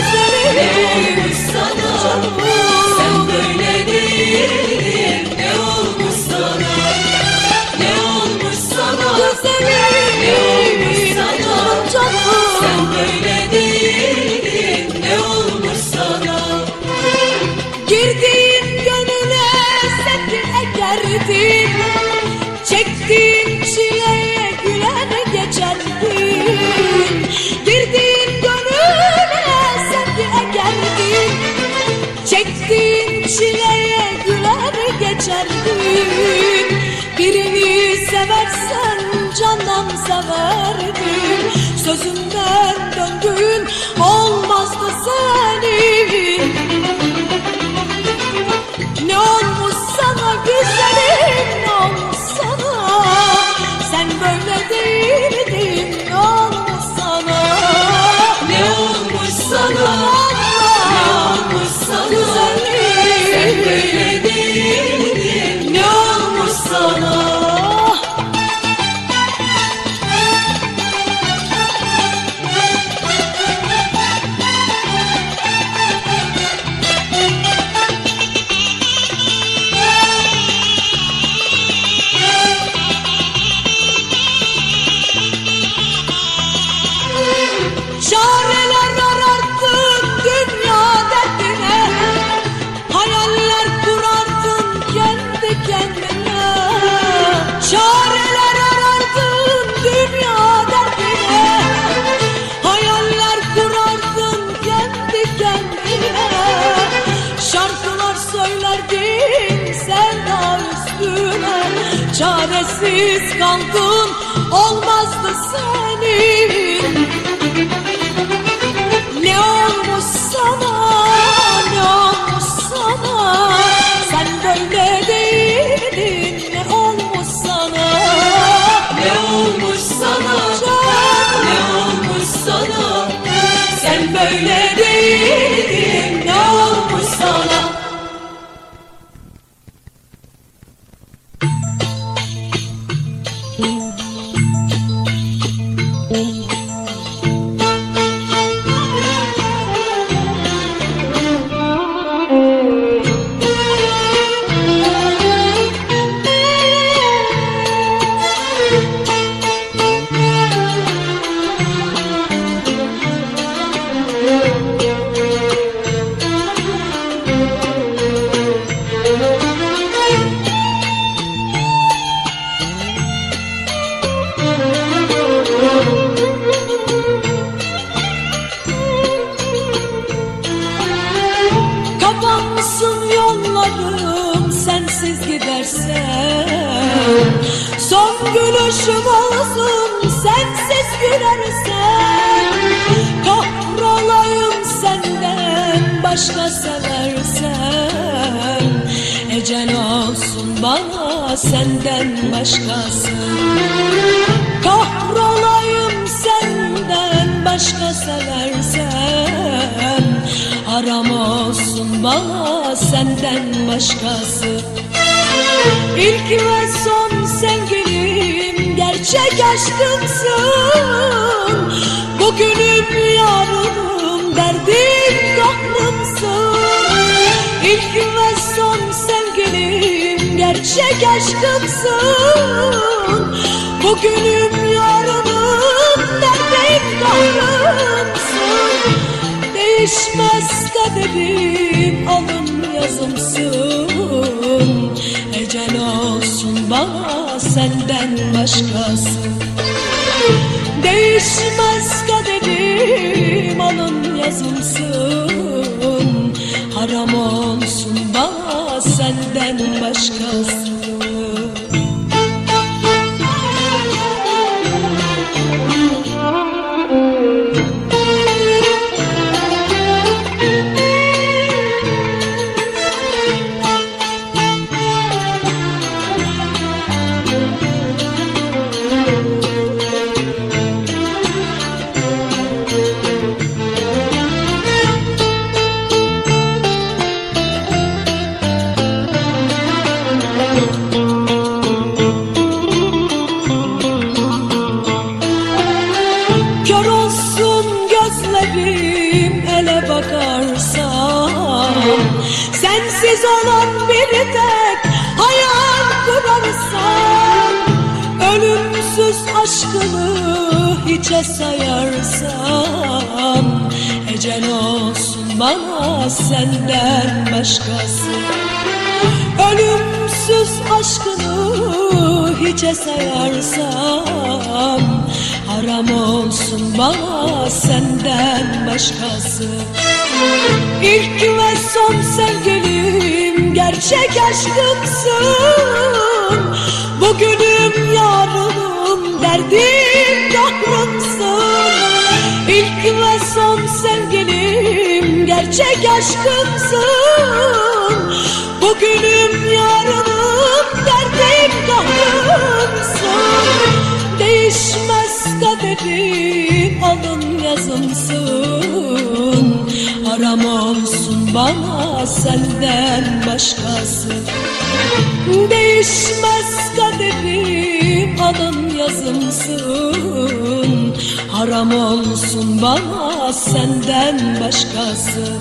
Please verdin Sözümden döndüğün olmazdı senin Ne olmuş sana güzelim? Biz Kıskandım olmazdı seni. seversen Haram olsun bana senden başkası. İlk ve son sevgilim gerçek aşkımsın. Bugünüm yarınım derdim kahrımsın İlk ve son sevgilim gerçek aşkımsın. Bugünüm yarınım bayrağımsın Değişmez kaderim alın yazımsın. Ecel olsun bana senden başkası. Değişmez kaderim alın yazımsın. Haram olsun bana senden başkası. Hiçe sayarsan Ecel olsun bana senden başkası. Ölümsüz aşkını hiçe sayarsam Haram olsun bana senden başkası. İlk ve son sevgilim gerçek aşkımsın. Bugünüm yarınım derdim kahrımsın İlk ve son sevgilim gerçek aşkımsın. Bugünüm yarınım derdim kahrımsın Değişmez kaderim alın yazımsın. Haram olsun bana senden başkası. Değişmez kaderim alın yazımsın. Haram olsun bana senden başkası.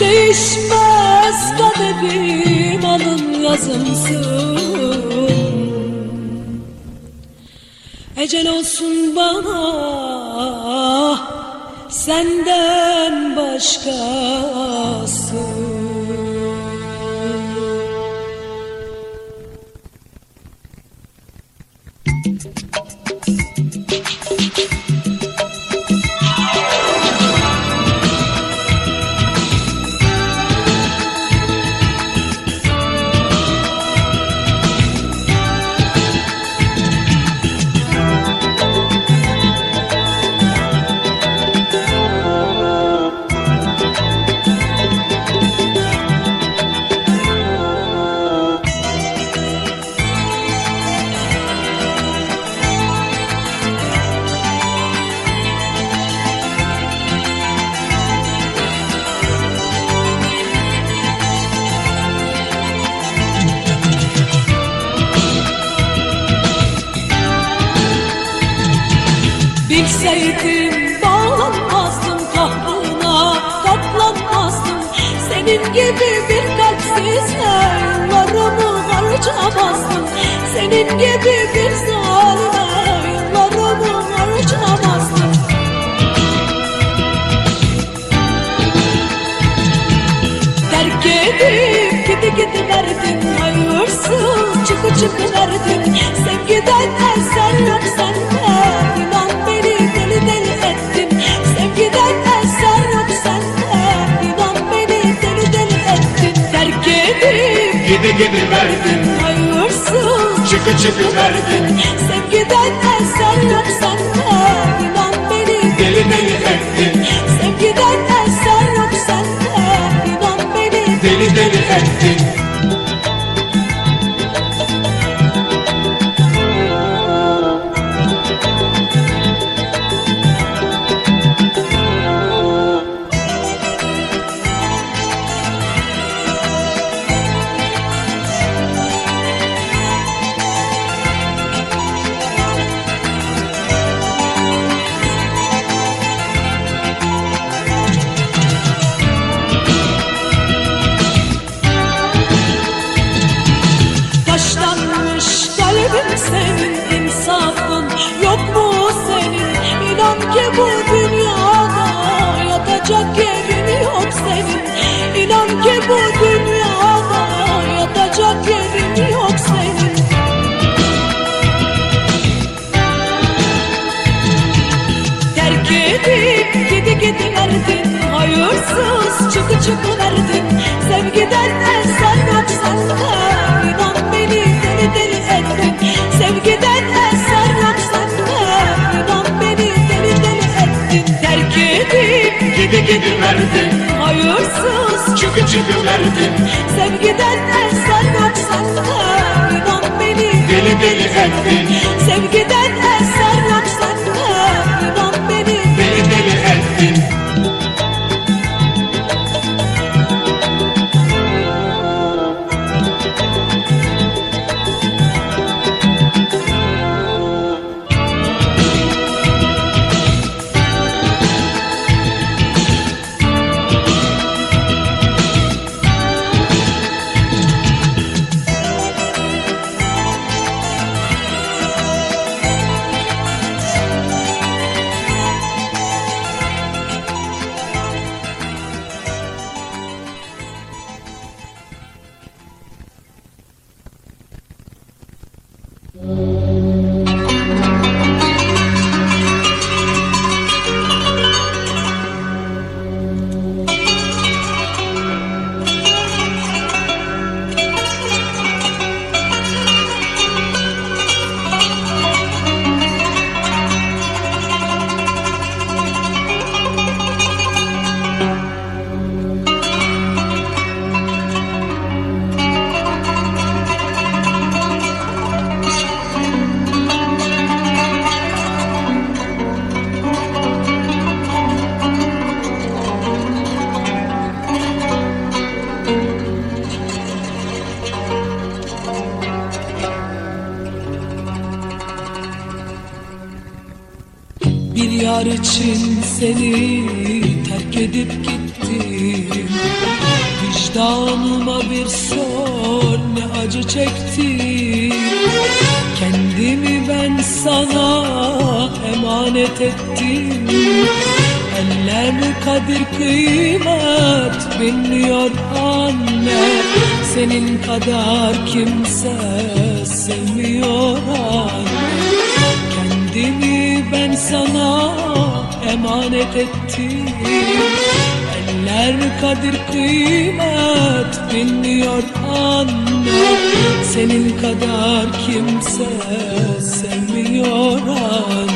Değişmez kaderim alın yazımsın Ecel olsun bana senden başkası Senin gibi bir zalime yıllarımı harcamazdım Terk edip gidi gidi verdim Hayırsız çıkı çıkı verdim Sevgiden eser yok sende İnan beni deli deli ettin. Sevgiden eser yok sende İnan beni deli deli ettin. Terk edip Gidi Çıkı çıkı verdin Sevgiden eser yok sende İnan beni. Deli deli ettin. Sevgiden eser yok sende İnan beni. Deli deli ettin Gidi gidi verdin hayırsız. Çıkı çıkı verdin Sevgiden eser yok sende İnan beni. Deli deli ettin Sevgiden kadar kimse sevmiyor anne Kendimi ben sana emanet ettim. Eller kadir kıymet bilmiyor anne. Senin kadar kimse sevmiyor anne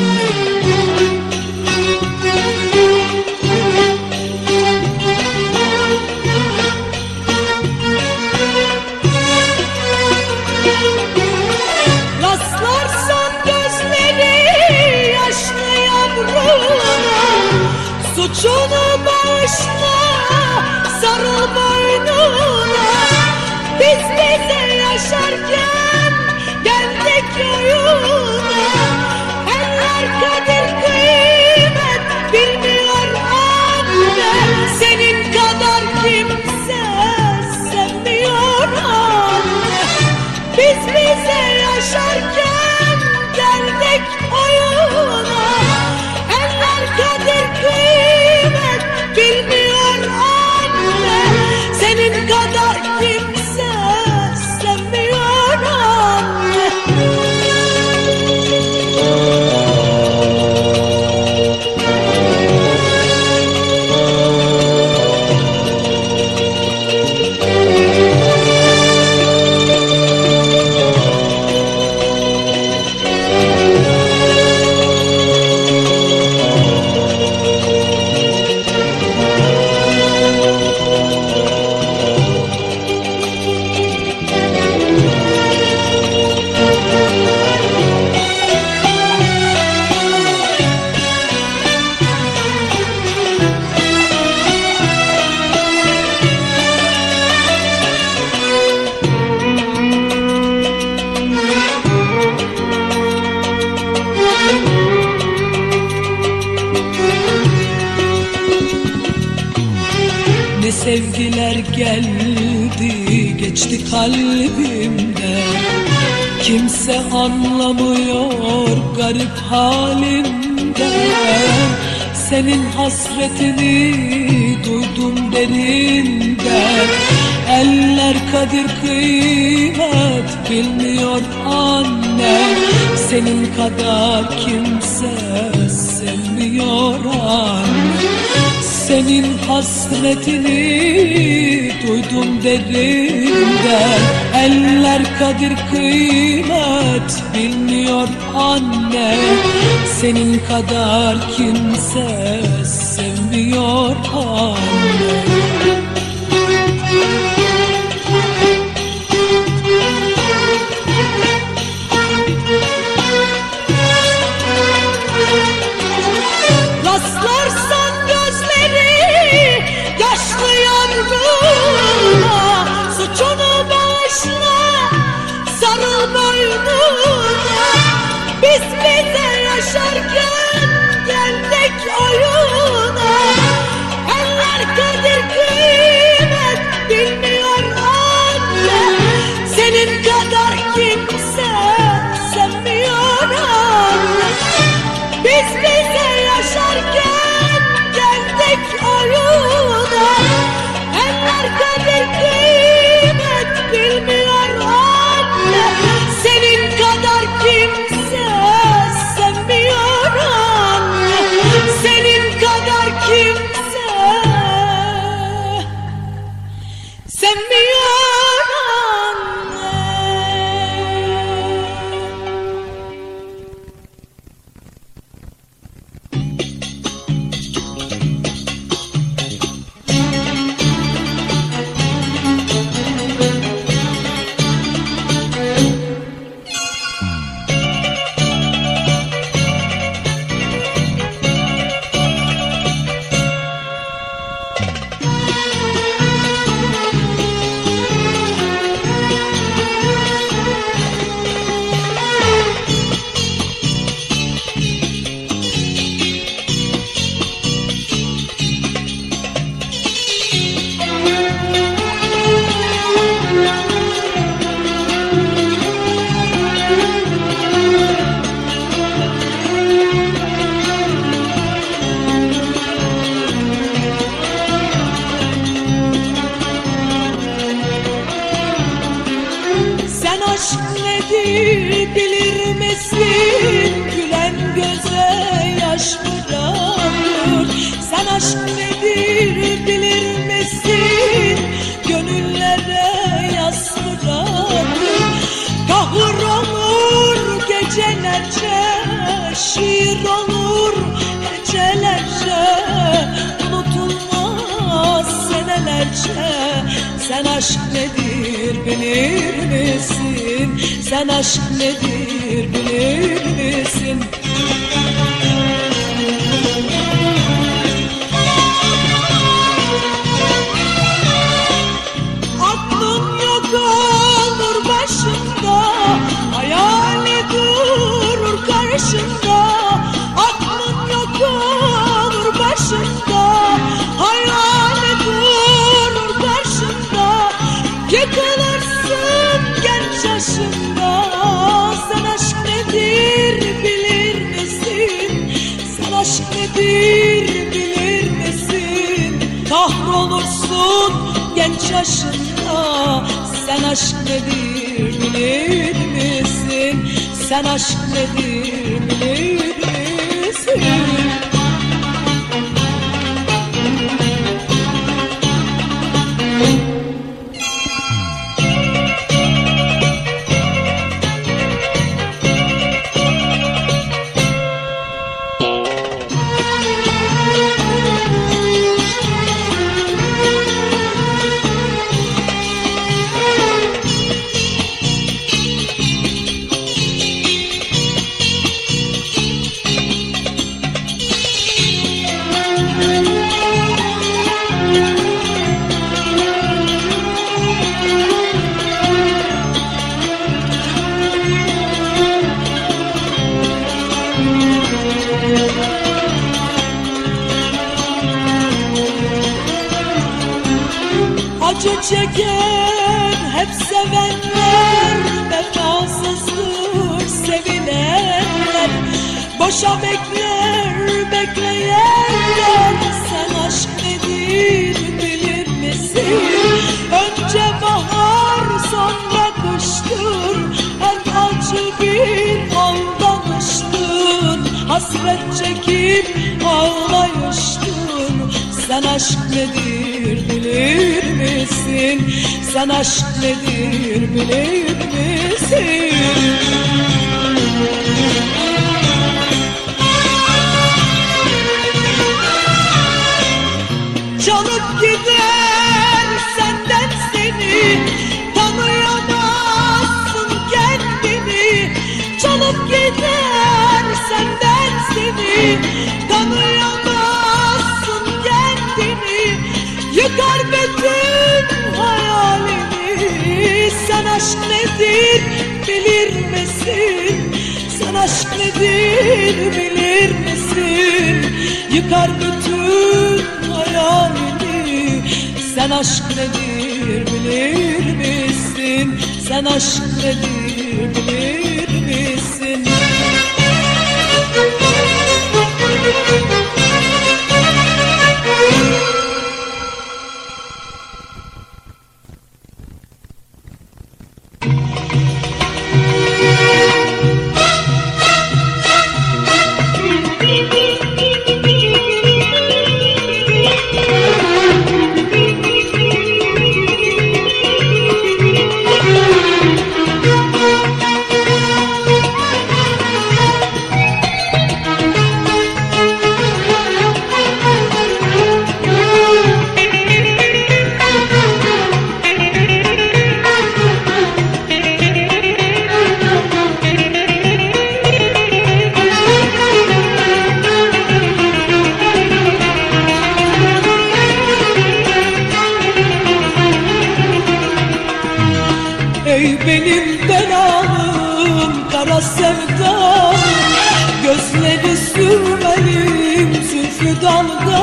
garip halimde Senin hasretini duydum derinde Eller kadir kıymet bilmiyor anne. Senin kadar kimse sevmiyor anne senin hasretini duydum derinden. Eller kadir kıymet bilmiyor anne. Senin kadar kimse sevmiyor anne 13 yaşında sen aşk nedir bilir misin? Sen aşk nedir bilir misin? dertlidir bileyim misin? Çalıp gider senden seni Tanıyamazsın kendini Çalıp gider senden seni nedir bilir misin? Sen aşk nedir bilir misin? Yıkar bütün hayalini Sen aşk nedir bilir misin? Sen aşk nedir bilir misin? Müzik You're gonna go?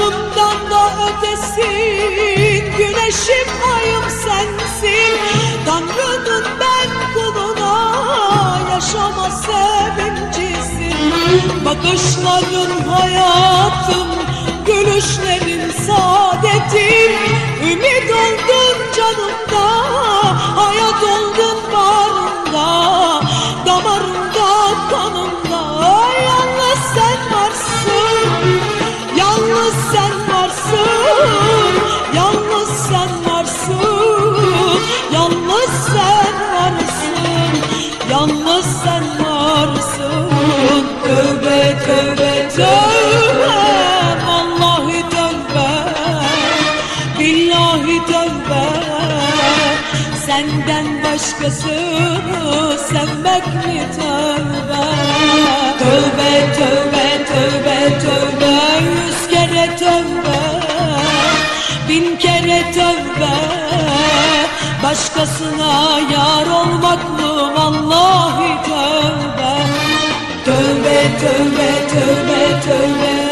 Canımdan da ötesin Güneşim ayım sensin. Tanrı'nın ben kuluna Yaşama sevincisin. Bakışların hayatım Gülüşlerin saadetim Ümit oldun canımda Hayat oldun bağrımda Damarımda kanımda Yalnız sen varsın Yalnız sen varsın Yalnız sen varsın Yalnız sen varsın. Tövbe tövbe tövbe Vallahi tövbe Billahi tövbe. Senden başkasını sevmek mi tövbe? Tövbe tövbe tövbe tövbe tövbe Bin kere tövbe Başkasına yar olmak mı? Vallahi tövbe. Tövbe tövbe tövbe tövbe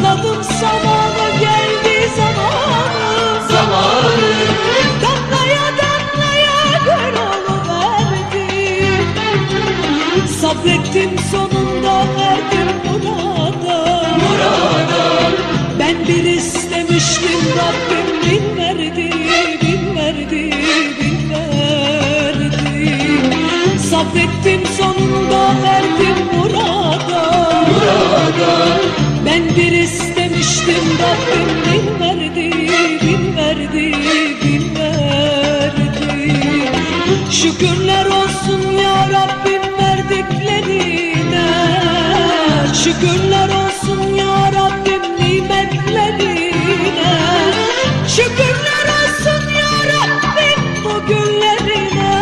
Sakladım zamanı geldi zamanı. Zamanı. Damlaya damlaya göl verdi Sabrettim sonunda verdi murada. Ben bir istemiştim Rabbim bin verdi bin verdi bin verdi. Sabrettim sonunda erdim murada istemiştim Rabbim bin verdi bin verdi bin verdi. Şükürler olsun ya Rabbim verdiklerine. Şükürler olsun ya Rabbim nimetlerine. Şükürler olsun ya Rabbim bu günlerine.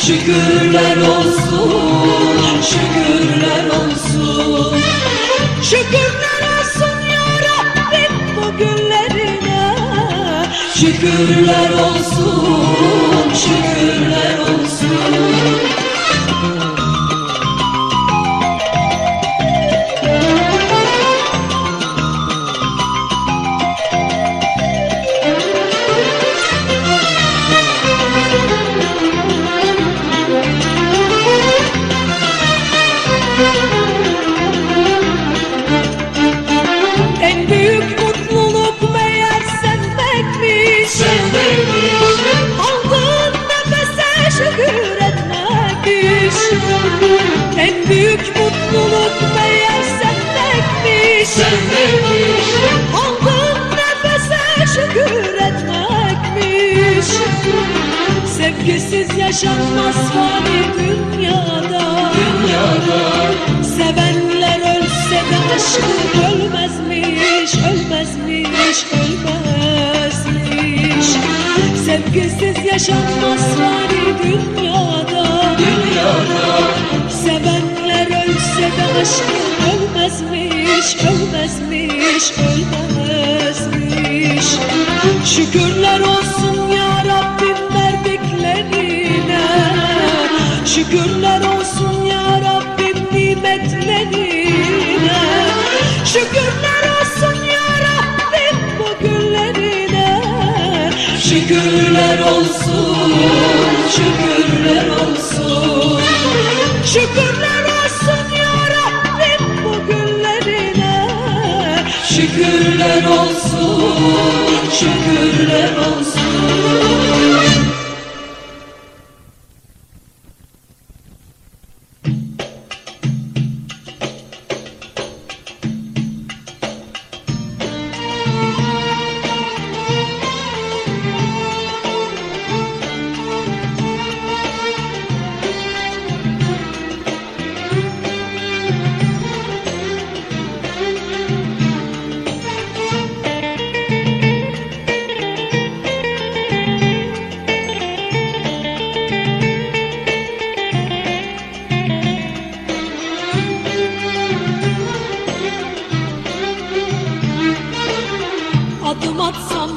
Şükürler olsun, şükürler olsun. Şükürler Şükürler olsun, şükürler sevmekmiş Aldığın nefese şükür etmekmiş. Sevgisiz yaşanmaz fani dünyada. Dünyada. Sevenler ölse de aşkı ölmezmiş, ölmezmiş, ölmezmiş Sevgisiz yaşanmaz fani Şükürler olsun, şükürler olsun. Şükürler olsun ya Rabbim bu günlerine. Şükürler olsun, şükürler olsun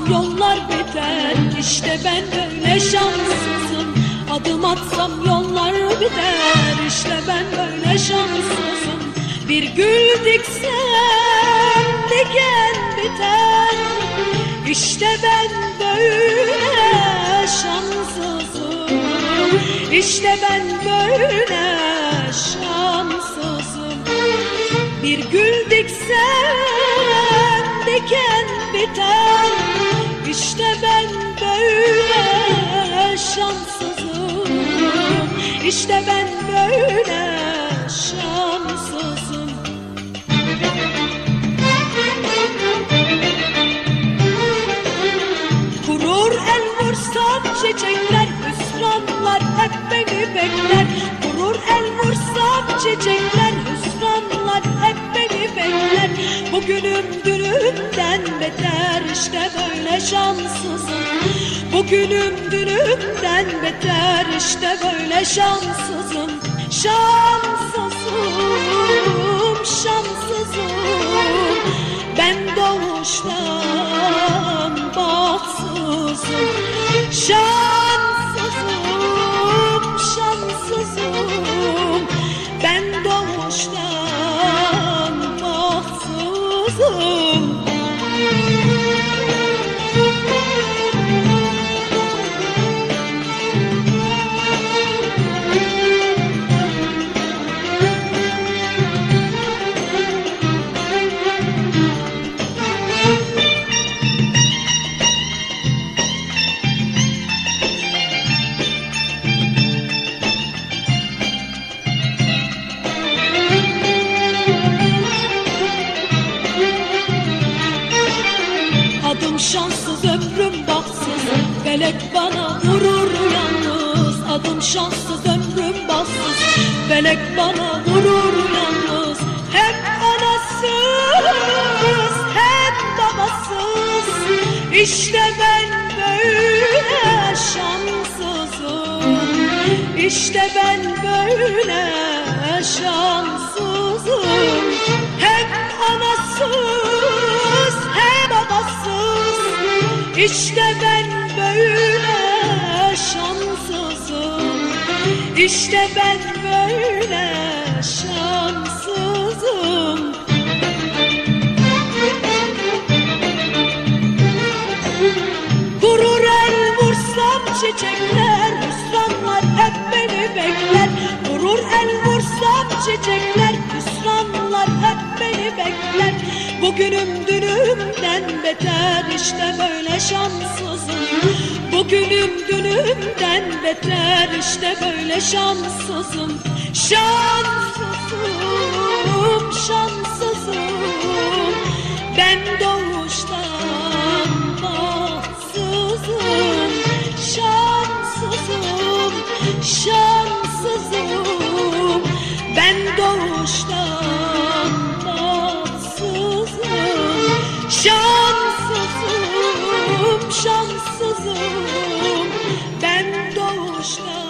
yollar biter İşte ben böyle şanssızım. Adım atsam yollar biter İşte ben böyle şanssızım. Bir gül diksen diken biter. İşte ben böyle şanssızım. İşte ben böyle şanssızım. Bir gül diksen diken biter İşte ben böyle şanssızım. İşte ben böyle şanssızım. Kurur el vursam çiçekler Hüsranlar hep beni bekler. Kurur el vursam çiçekler Bugünüm dünümden beter işte böyle şanssızım. Bugünüm dünümden beter işte böyle şanssızım. Şanssızım, şanssızım. Ben doğuştan bahtsızım. Şanssızım, şanssızım şanssız ömrüm bassız. Felek bana vurur yalnız. Hep anasız Hep babasız. İşte ben böyle şanssızım. İşte ben böyle şanssızım. Hep anasız hem babasız. İşte ben İşte ben böyle şanssızım. Vurur el vursam çiçekler Hüsranlar hep beni bekler. Vurur el vursam çiçekler Hüsranlar hep bekler. Bugünüm dünümden beter. İşte böyle şanssızım. Bugünüm dünümden beter. İşte böyle şanssızım. Şanssızım, şanssızım. Ben doğuştan doğuştan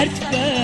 dert ver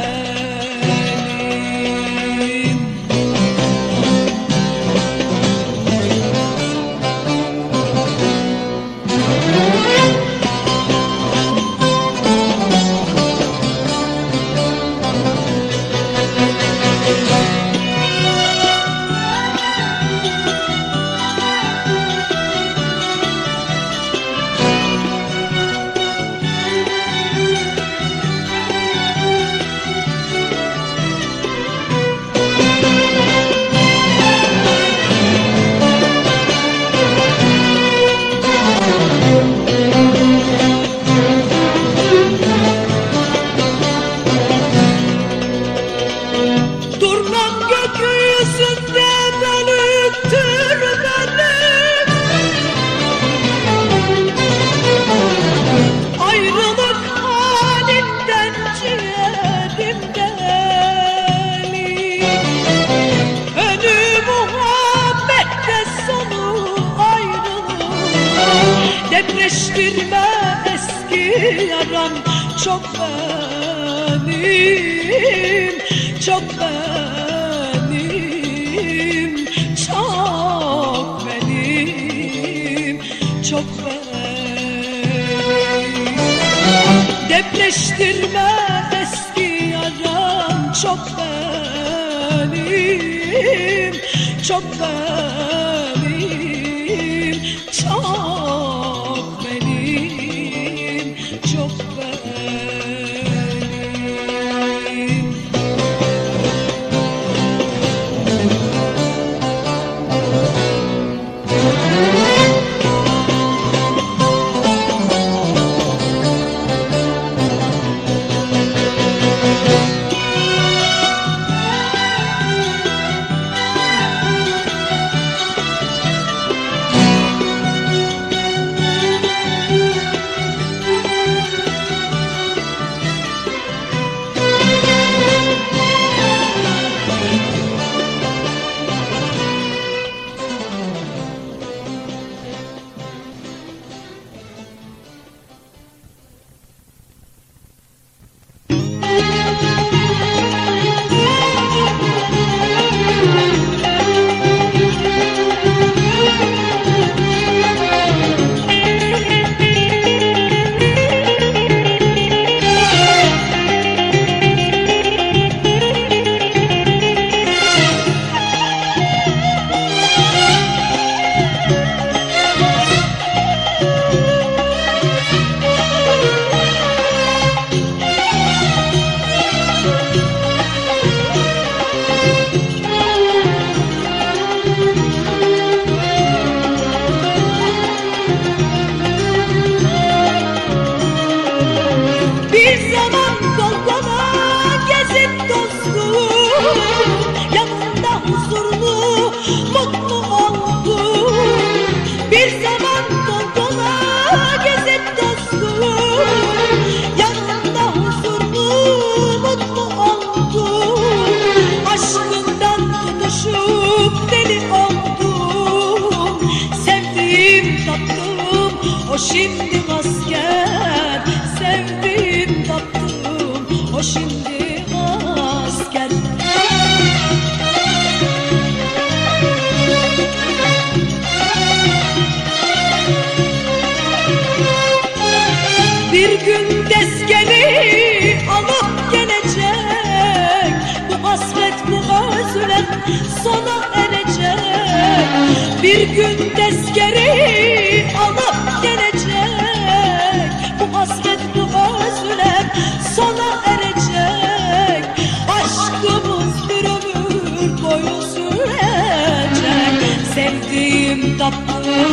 Bir gün tezkeri alıp gelecek. Bu hasret bu özlem sona erecek. Aşkımız bir ömür boyu sürecek. Sevdiğim tatlım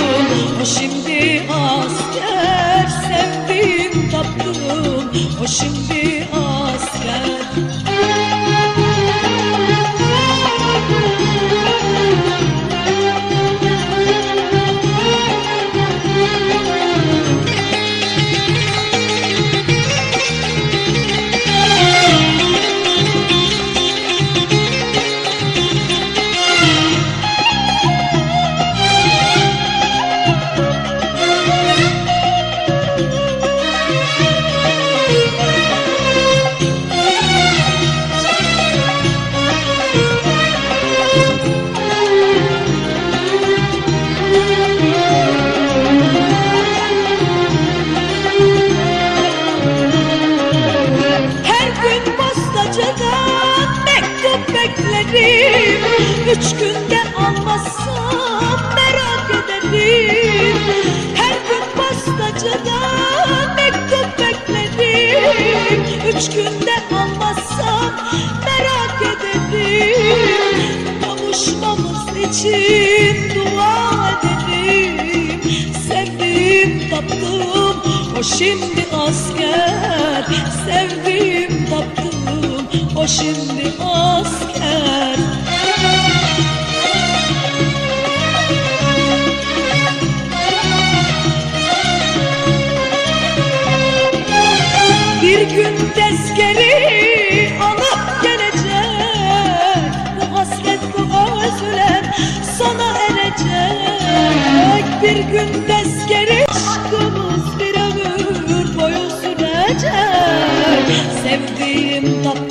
o şimdi asker Sevdiğim tatlım o şimdi ederim. Üç günde almazsam merak ederim. Her gün postacıdan mektup bekledim. Üç günde almazsam merak ederim. Kavuşmamız için dua ederim. Sevdiğim taptığım o şimdi asker. Sevdiğim o şimdi asker. Bir gün tezkeri alıp gelecek. Bu hasret bu özlem sana erecek. Bir gün tezkeri aşkımız bir ömür boyu sürecek. Sevdiğim taptığım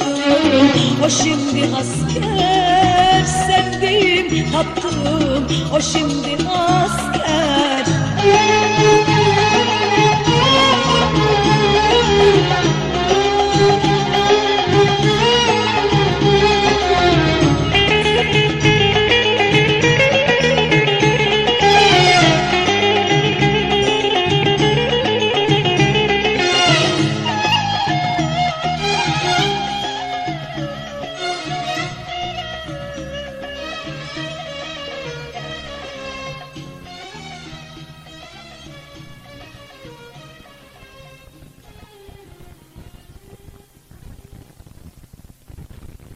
o şimdi asker Sevdiğim taptığım o şimdi asker